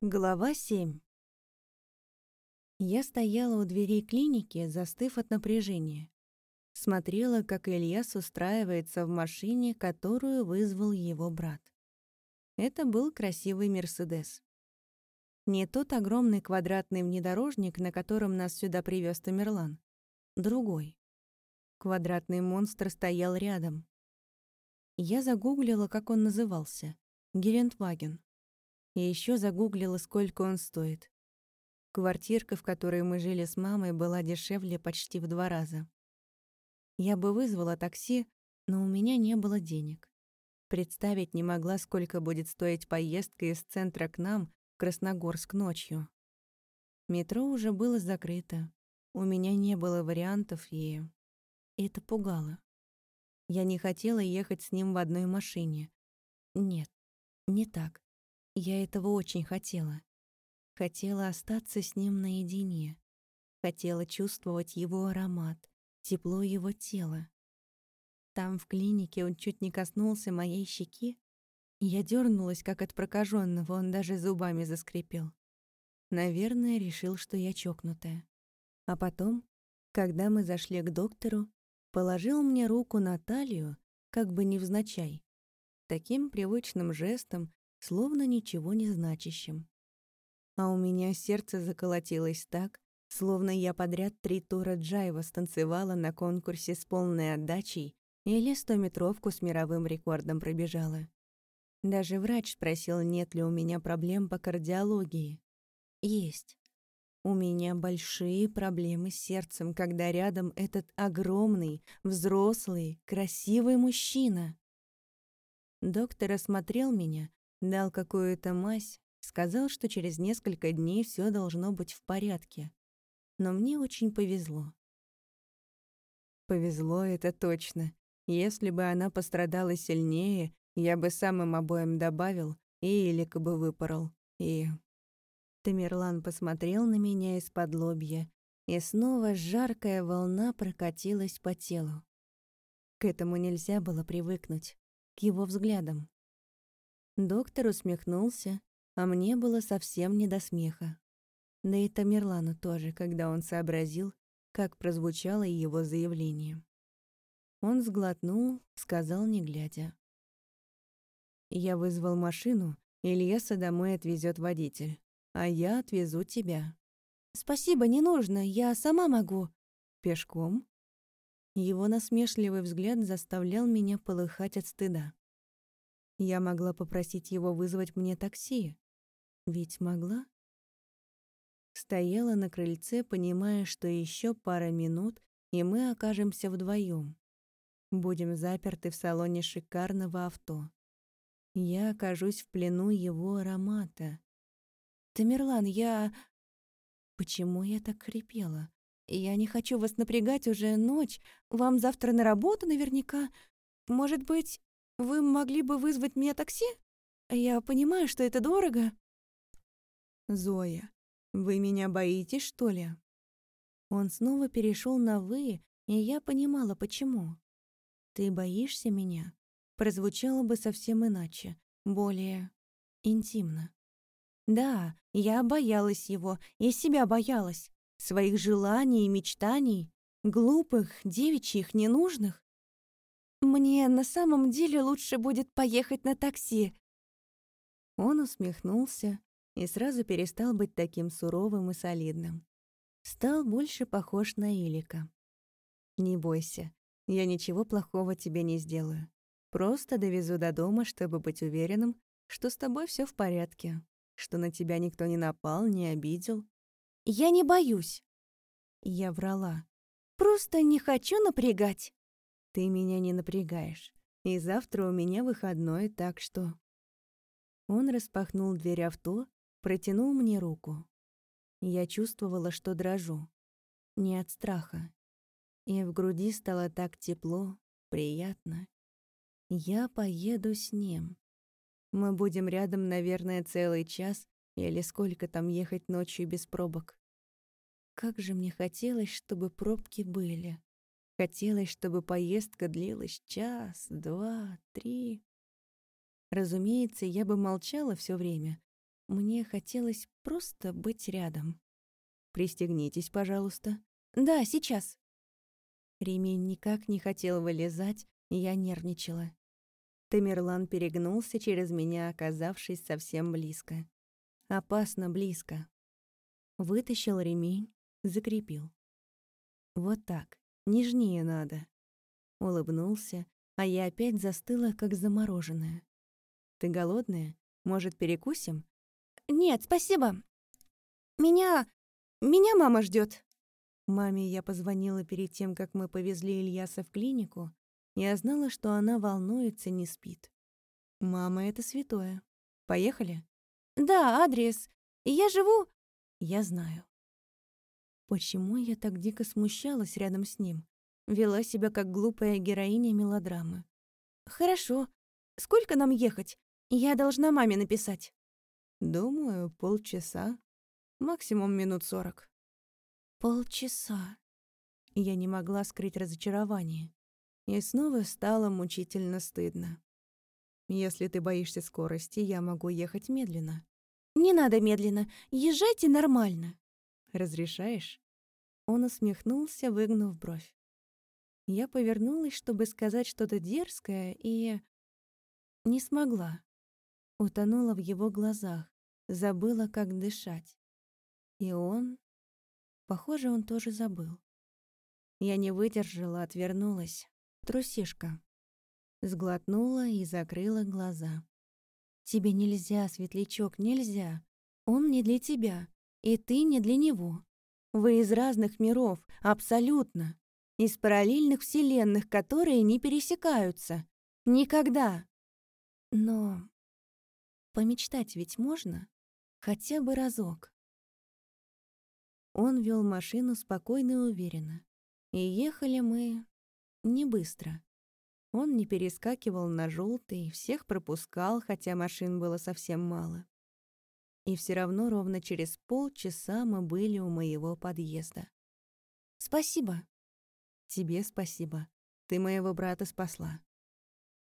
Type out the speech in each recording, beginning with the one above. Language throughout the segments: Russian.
Глава 7 Я стояла у дверей клиники, застыв от напряжения. Смотрела, как Ильяс устраивается в машине, которую вызвал его брат. Это был красивый «Мерседес». Не тот огромный квадратный внедорожник, на котором нас сюда привез Тамерлан. Другой. Квадратный монстр стоял рядом. Я загуглила, как он назывался. Гелендваген. И еще загуглила, сколько он стоит. Квартирка, в которой мы жили с мамой, была дешевле почти в два раза. Я бы вызвала такси, но у меня не было денег. Представить не могла, сколько будет стоить поездка из центра к нам Красногорск ночью. Метро уже было закрыто. У меня не было вариантов, и... Это пугало. Я не хотела ехать с ним в одной машине. Нет, не так. Я этого очень хотела. Хотела остаться с ним наедине. Хотела чувствовать его аромат, тепло его тела. Там, в клинике, он чуть не коснулся моей щеки, я дернулась, как от прокаженного, он даже зубами заскрипел. Наверное, решил, что я чокнутая. А потом, когда мы зашли к доктору, положил мне руку на талию, как бы невзначай, таким привычным жестом, словно ничего не значащим. А у меня сердце заколотилось так, словно я подряд три тура джайва станцевала на конкурсе с полной отдачей или стометровку с мировым рекордом пробежала. Даже врач спросил, нет ли у меня проблем по кардиологии. Есть. У меня большие проблемы с сердцем, когда рядом этот огромный, взрослый, красивый мужчина. Доктор осмотрел меня, дал какую-то мазь, сказал, что через несколько дней все должно быть в порядке. Но мне очень повезло. Повезло это точно. Если бы она пострадала сильнее, я бы самым обоим добавил и Илика бы выпорол. И... Тамерлан посмотрел на меня из-под лобья, и снова жаркая волна прокатилась по телу. К этому нельзя было привыкнуть, к его взглядам. Доктор усмехнулся, а мне было совсем не до смеха. Да и Тамерлану тоже, когда он сообразил, как прозвучало его заявление. Он сглотнул, сказал, не глядя. Я вызвал машину, Ильяса домой отвезет водитель. А я отвезу тебя. Спасибо, не нужно, я сама могу. Пешком? Его насмешливый взгляд заставлял меня полыхать от стыда. Я могла попросить его вызвать мне такси. Ведь могла? Стояла на крыльце, понимая, что еще пара минут, и мы окажемся вдвоем. Будем заперты в салоне шикарного авто я окажусь в плену его аромата. «Тамерлан, я...» Почему я так хрипела? Я не хочу вас напрягать, уже ночь. Вам завтра на работу наверняка. Может быть, вы могли бы вызвать мне такси? Я понимаю, что это дорого. Зоя, вы меня боитесь, что ли? Он снова перешел на «вы», и я понимала, почему. Ты боишься меня? прозвучало бы совсем иначе, более интимно. Да, я боялась его, и себя боялась, своих желаний и мечтаний, глупых, девичьих, ненужных. Мне на самом деле лучше будет поехать на такси. Он усмехнулся и сразу перестал быть таким суровым и солидным. Стал больше похож на Илика. «Не бойся, я ничего плохого тебе не сделаю. Просто довезу до дома, чтобы быть уверенным, что с тобой все в порядке, что на тебя никто не напал, не обидел. Я не боюсь. Я врала. Просто не хочу напрягать. Ты меня не напрягаешь. И завтра у меня выходной, так что... Он распахнул дверь авто, протянул мне руку. Я чувствовала, что дрожу. Не от страха. И в груди стало так тепло, приятно я поеду с ним. Мы будем рядом, наверное, целый час или сколько там ехать ночью без пробок. Как же мне хотелось, чтобы пробки были. Хотелось, чтобы поездка длилась час, два, три. Разумеется, я бы молчала все время, мне хотелось просто быть рядом. «Пристегнитесь, пожалуйста». «Да, сейчас». Ремень никак не хотел вылезать, и я нервничала. Тамерлан перегнулся через меня, оказавшись совсем близко. Опасно близко. Вытащил ремень, закрепил. Вот так, нежнее надо. Улыбнулся, а я опять застыла, как замороженная. «Ты голодная? Может, перекусим?» «Нет, спасибо. Меня... меня мама ждет. Маме я позвонила перед тем, как мы повезли Ильяса в клинику. Я знала, что она волнуется, не спит. «Мама — это святое. Поехали?» «Да, адрес. Я живу...» «Я знаю». Почему я так дико смущалась рядом с ним? Вела себя как глупая героиня мелодрамы. «Хорошо. Сколько нам ехать? Я должна маме написать». «Думаю, полчаса. Максимум минут сорок». «Полчаса». Я не могла скрыть разочарование. И снова стало мучительно стыдно. «Если ты боишься скорости, я могу ехать медленно». «Не надо медленно. Езжайте нормально». «Разрешаешь?» Он усмехнулся, выгнув бровь. Я повернулась, чтобы сказать что-то дерзкое, и... Не смогла утонула в его глазах, забыла, как дышать. И он... Похоже, он тоже забыл. Я не выдержала, отвернулась. Трусишка. Сглотнула и закрыла глаза. «Тебе нельзя, светлячок, нельзя. Он не для тебя, и ты не для него. Вы из разных миров, абсолютно. Из параллельных вселенных, которые не пересекаются. Никогда. Но Помечтать ведь можно? Хотя бы разок. Он вел машину спокойно и уверенно. И ехали мы не быстро. Он не перескакивал на желтый, всех пропускал, хотя машин было совсем мало. И все равно ровно через полчаса мы были у моего подъезда. «Спасибо». «Тебе спасибо. Ты моего брата спасла».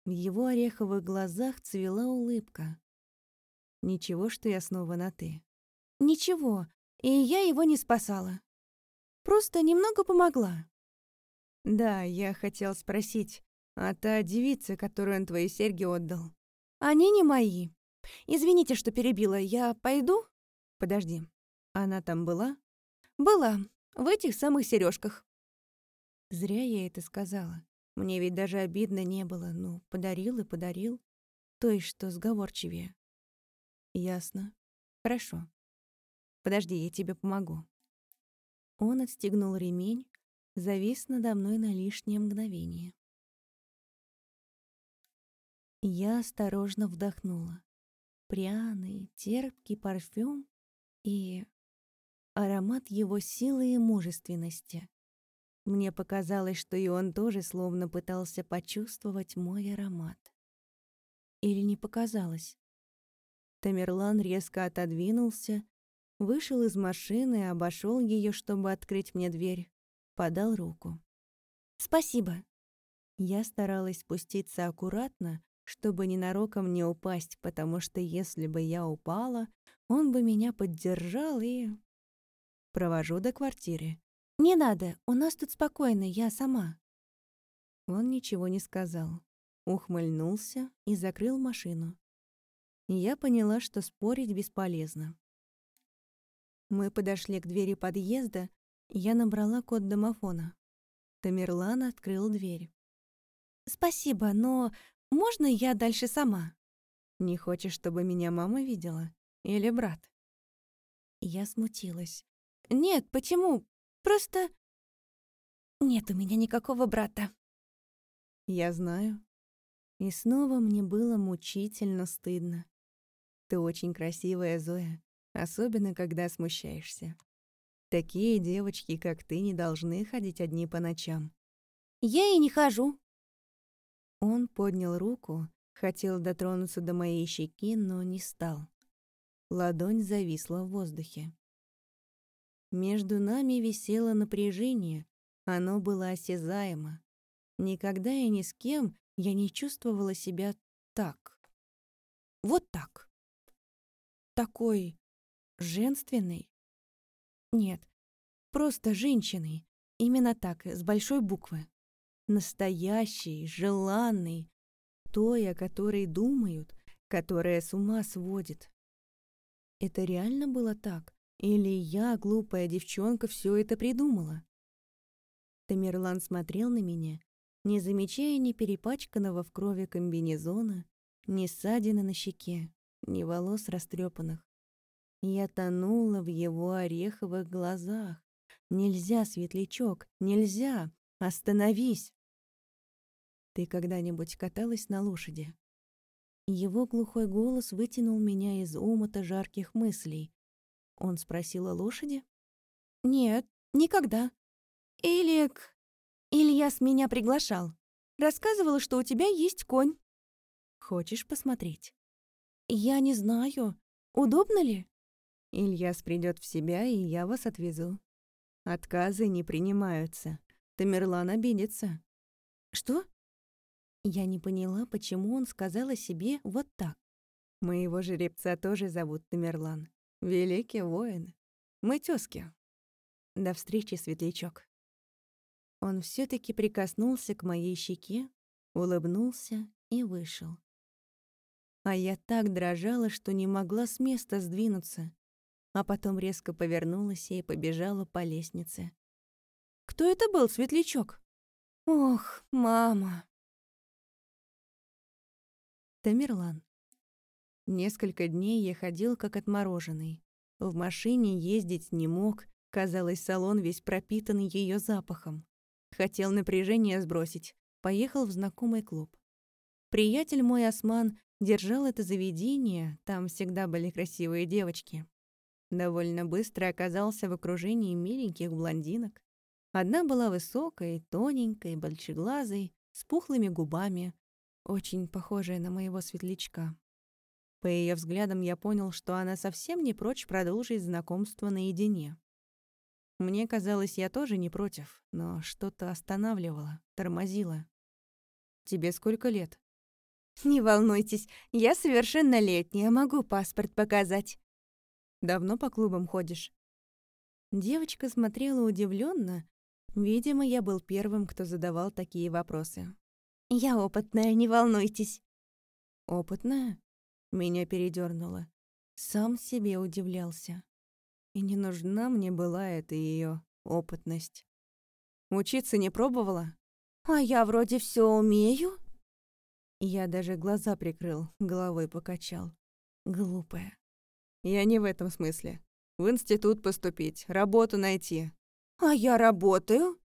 В его ореховых глазах цвела улыбка. Ничего, что я снова на «ты». Ничего, и я его не спасала. Просто немного помогла. Да, я хотел спросить, а та девица, которую он твои серьги отдал? Они не мои. Извините, что перебила. Я пойду? Подожди. Она там была? Была. В этих самых сережках. Зря я это сказала. Мне ведь даже обидно не было. Ну, подарил и подарил. Той, что сговорчивее. Ясно. Хорошо. Подожди, я тебе помогу. Он отстегнул ремень, завис надо мной на лишнее мгновение. Я осторожно вдохнула. Пряный, терпкий парфюм и аромат его силы и мужественности. Мне показалось, что и он тоже словно пытался почувствовать мой аромат. Или не показалось? Тамерлан резко отодвинулся, вышел из машины, обошел ее, чтобы открыть мне дверь, подал руку. «Спасибо». Я старалась спуститься аккуратно, чтобы ненароком не упасть, потому что если бы я упала, он бы меня поддержал и... Провожу до квартиры. «Не надо, у нас тут спокойно, я сама». Он ничего не сказал, ухмыльнулся и закрыл машину я поняла, что спорить бесполезно. Мы подошли к двери подъезда, я набрала код домофона. Тамерлан открыл дверь. «Спасибо, но можно я дальше сама?» «Не хочешь, чтобы меня мама видела? Или брат?» Я смутилась. «Нет, почему? Просто...» «Нет у меня никакого брата». «Я знаю». И снова мне было мучительно стыдно. Ты очень красивая, Зоя, особенно когда смущаешься. Такие девочки, как ты, не должны ходить одни по ночам. Я и не хожу. Он поднял руку, хотел дотронуться до моей щеки, но не стал. Ладонь зависла в воздухе. Между нами висело напряжение, оно было осязаемо. Никогда и ни с кем я не чувствовала себя так. Вот так такой... женственной. Нет, просто женщиной. Именно так, с большой буквы. Настоящий, желанный. Той, о которой думают, которая с ума сводит. Это реально было так? Или я, глупая девчонка, все это придумала? Тамерлан смотрел на меня, не замечая ни перепачканного в крови комбинезона, ни ссадины на щеке, ни волос растрепанных. Я тонула в его ореховых глазах. «Нельзя, светлячок, нельзя! Остановись!» «Ты когда-нибудь каталась на лошади?» Его глухой голос вытянул меня из омута жарких мыслей. Он спросил о лошади? «Нет, никогда. Или... Ильяс меня приглашал. Рассказывала, что у тебя есть конь. Хочешь посмотреть?» «Я не знаю. Удобно ли?» «Ильяс придет в себя, и я вас отвезу. Отказы не принимаются. Тамерлан обидится». «Что?» Я не поняла, почему он сказал о себе вот так. Моего жеребца тоже зовут Тамерлан. Великий воин. Мы тёзки. До встречи, светлячок. Он все таки прикоснулся к моей щеке, улыбнулся и вышел. А я так дрожала, что не могла с места сдвинуться, а потом резко повернулась и побежала по лестнице. «Кто это был, светлячок?» «Ох, мама!» Тамерлан. Несколько дней я ходил как отмороженный. В машине ездить не мог, казалось, салон весь пропитан ее запахом. Хотел напряжение сбросить, поехал в знакомый клуб. Приятель мой Осман держал это заведение, там всегда были красивые девочки. Довольно быстро оказался в окружении миленьких блондинок. Одна была высокой, тоненькой, большеглазой, с пухлыми губами, очень похожая на моего светлячка. По ее взглядам я понял, что она совсем не прочь продолжить знакомство наедине. Мне казалось, я тоже не против, но что-то останавливало, тормозило. «Тебе сколько лет?» «Не волнуйтесь, я совершеннолетняя, могу паспорт показать». «Давно по клубам ходишь?» Девочка смотрела удивленно. Видимо, я был первым, кто задавал такие вопросы. «Я опытная, не волнуйтесь». «Опытная?» Меня передернуло. Сам себе удивлялся. И не нужна мне была эта ее опытность. Учиться не пробовала? А я вроде все умею. Я даже глаза прикрыл, головой покачал. Глупая. Я не в этом смысле. В институт поступить, работу найти. А я работаю?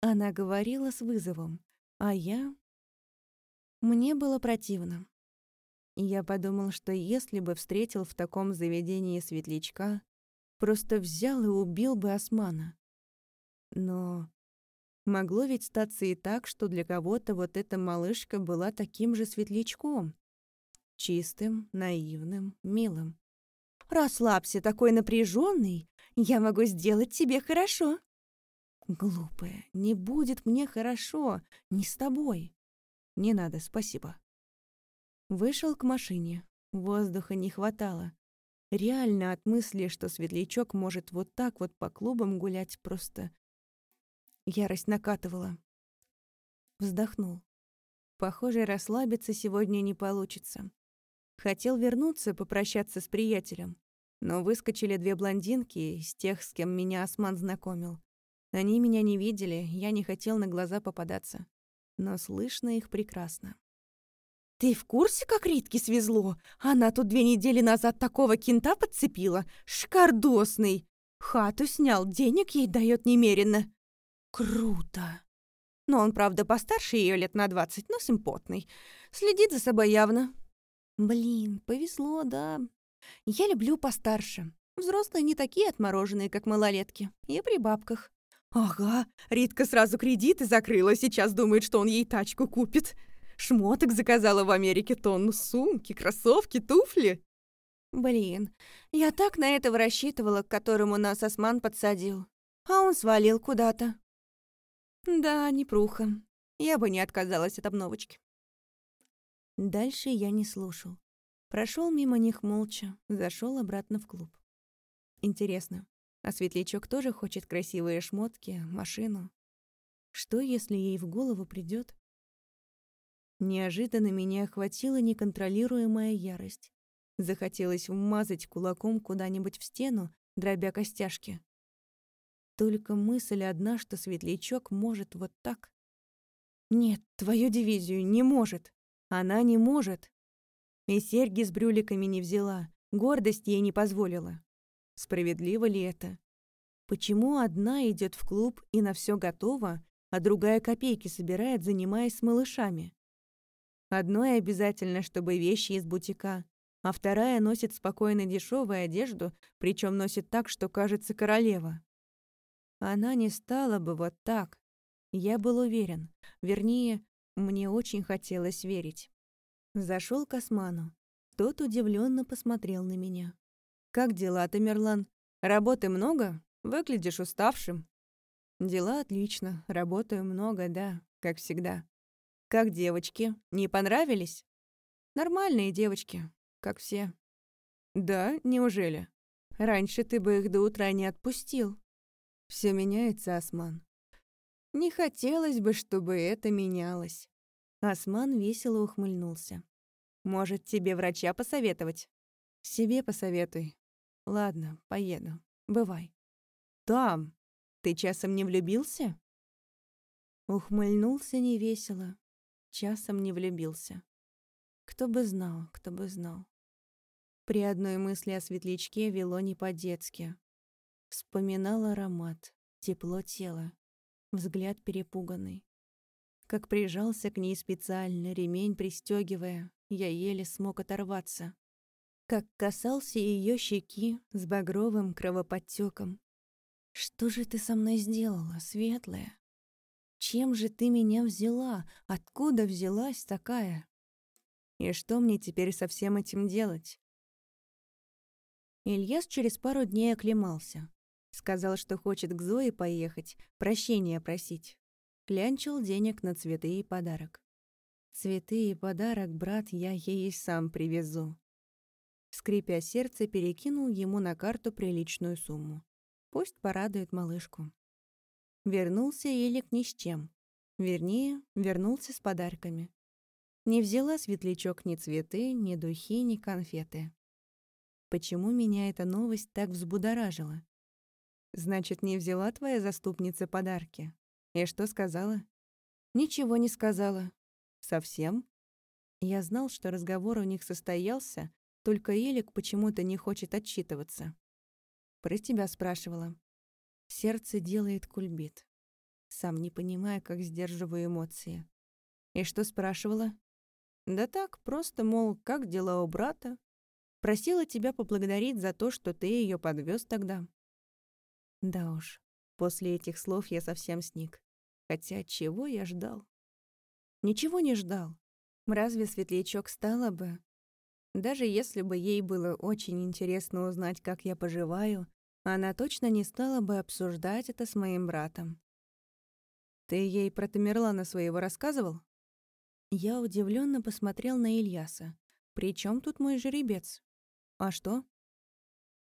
Она говорила с вызовом, а я... Мне было противно. Я подумал, что если бы встретил в таком заведении светлячка, просто взял и убил бы Османа. Но Могло ведь статься и так, что для кого-то вот эта малышка была таким же светлячком. Чистым, наивным, милым. «Расслабься, такой напряженный. Я могу сделать тебе хорошо». «Глупая, не будет мне хорошо. Не с тобой». «Не надо, спасибо». Вышел к машине. Воздуха не хватало. Реально от мысли, что светлячок может вот так вот по клубам гулять, просто Ярость накатывала. Вздохнул. Похоже, расслабиться сегодня не получится. Хотел вернуться, попрощаться с приятелем. Но выскочили две блондинки из тех, с кем меня Осман знакомил. Они меня не видели, я не хотел на глаза попадаться. Но слышно их прекрасно. «Ты в курсе, как Ритке свезло? Она тут две недели назад такого кента подцепила. Шкардосный. Хату снял, денег ей дает немерено. Круто. Но он, правда, постарше ее лет на двадцать, но симпотный. Следит за собой явно. Блин, повезло, да. Я люблю постарше. Взрослые не такие отмороженные, как малолетки. И при бабках. Ага, Ритка сразу кредиты закрыла, сейчас думает, что он ей тачку купит. Шмоток заказала в Америке тонну сумки, кроссовки, туфли. Блин, я так на этого рассчитывала, к которому нас Осман подсадил. А он свалил куда-то. Да, непруха. Я бы не отказалась от обновочки. Дальше я не слушал. Прошел мимо них молча, зашел обратно в клуб. Интересно, а Светлячок тоже хочет красивые шмотки, машину? Что, если ей в голову придет? Неожиданно меня охватила неконтролируемая ярость. Захотелось вмазать кулаком куда-нибудь в стену, дробя костяшки. Только мысль одна, что Светлячок может вот так. Нет, твою дивизию не может. Она не может. И серьги с брюликами не взяла, гордость ей не позволила. Справедливо ли это? Почему одна идет в клуб и на все готова, а другая копейки собирает, занимаясь с малышами? Одной обязательно, чтобы вещи из бутика, а вторая носит спокойно дешевую одежду, причем носит так, что кажется королева. Она не стала бы вот так. Я был уверен. Вернее, мне очень хотелось верить. Зашел к Осману. Тот удивленно посмотрел на меня. «Как дела, Тамерлан? Работы много? Выглядишь уставшим». «Дела отлично. Работаю много, да, как всегда». «Как девочки? Не понравились?» «Нормальные девочки, как все». «Да, неужели? Раньше ты бы их до утра не отпустил». Все меняется, Осман. Не хотелось бы, чтобы это менялось. Осман весело ухмыльнулся. Может, тебе врача посоветовать? Себе посоветуй. Ладно, поеду. Бывай. Там. Ты часом не влюбился? Ухмыльнулся невесело. Часом не влюбился. Кто бы знал, кто бы знал. При одной мысли о светлячке вело не по-детски. Вспоминал аромат, тепло тела, взгляд перепуганный. Как прижался к ней специально, ремень пристегивая, я еле смог оторваться. Как касался ее щеки с багровым кровоподтеком. Что же ты со мной сделала, светлая? Чем же ты меня взяла? Откуда взялась такая? И что мне теперь со всем этим делать? Ильяс через пару дней оклемался. Сказал, что хочет к Зое поехать, прощения просить. Клянчил денег на цветы и подарок. Цветы и подарок, брат, я ей сам привезу. Скрипя сердце, перекинул ему на карту приличную сумму. Пусть порадует малышку. Вернулся Елик ни с чем. Вернее, вернулся с подарками. Не взяла светлячок ни цветы, ни духи, ни конфеты. Почему меня эта новость так взбудоражила? Значит, не взяла твоя заступница подарки? И что сказала? Ничего не сказала. Совсем? Я знал, что разговор у них состоялся, только Элик почему-то не хочет отчитываться. Про тебя спрашивала. Сердце делает кульбит. Сам не понимая, как сдерживаю эмоции. И что спрашивала? Да так, просто, мол, как дела у брата? Просила тебя поблагодарить за то, что ты ее подвез тогда. Да уж, после этих слов я совсем сник. Хотя чего я ждал? Ничего не ждал. Разве Светлячок стала бы? Даже если бы ей было очень интересно узнать, как я поживаю, она точно не стала бы обсуждать это с моим братом. «Ты ей про Тамерлана своего рассказывал?» Я удивленно посмотрел на Ильяса. «При чем тут мой жеребец?» «А что?»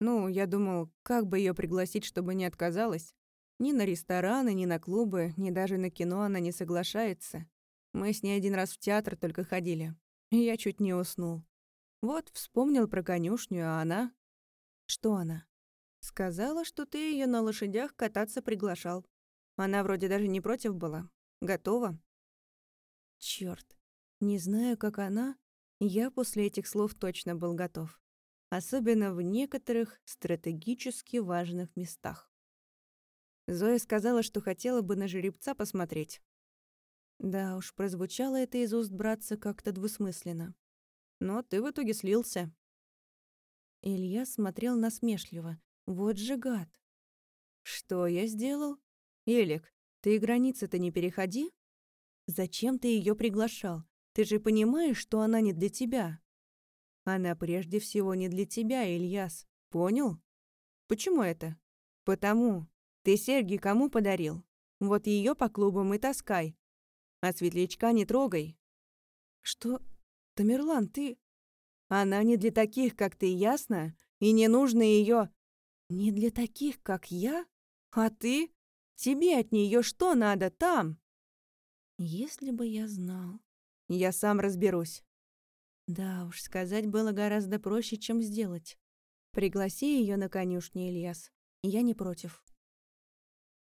Ну, я думал, как бы ее пригласить, чтобы не отказалась. Ни на рестораны, ни на клубы, ни даже на кино она не соглашается. Мы с ней один раз в театр только ходили. Я чуть не уснул. Вот, вспомнил про конюшню, а она... Что она? Сказала, что ты ее на лошадях кататься приглашал. Она вроде даже не против была. Готова? Чёрт. Не знаю, как она. Я после этих слов точно был готов особенно в некоторых стратегически важных местах. Зоя сказала, что хотела бы на жеребца посмотреть. Да уж, прозвучало это из уст братца как-то двусмысленно. Но ты в итоге слился. Илья смотрел насмешливо. Вот же гад. Что я сделал? Элик, ты границы-то не переходи. Зачем ты ее приглашал? Ты же понимаешь, что она не для тебя. Она прежде всего не для тебя, Ильяс. Понял? Почему это? Потому. Ты серьги кому подарил? Вот ее по клубам и таскай. А светлячка не трогай. Что? Тамерлан, ты... Она не для таких, как ты, ясно? И не нужно ее. Не для таких, как я? А ты? Тебе от нее что надо там? Если бы я знал. Я сам разберусь. Да уж, сказать было гораздо проще, чем сделать. Пригласи ее на конюшню, Ильяс. Я не против.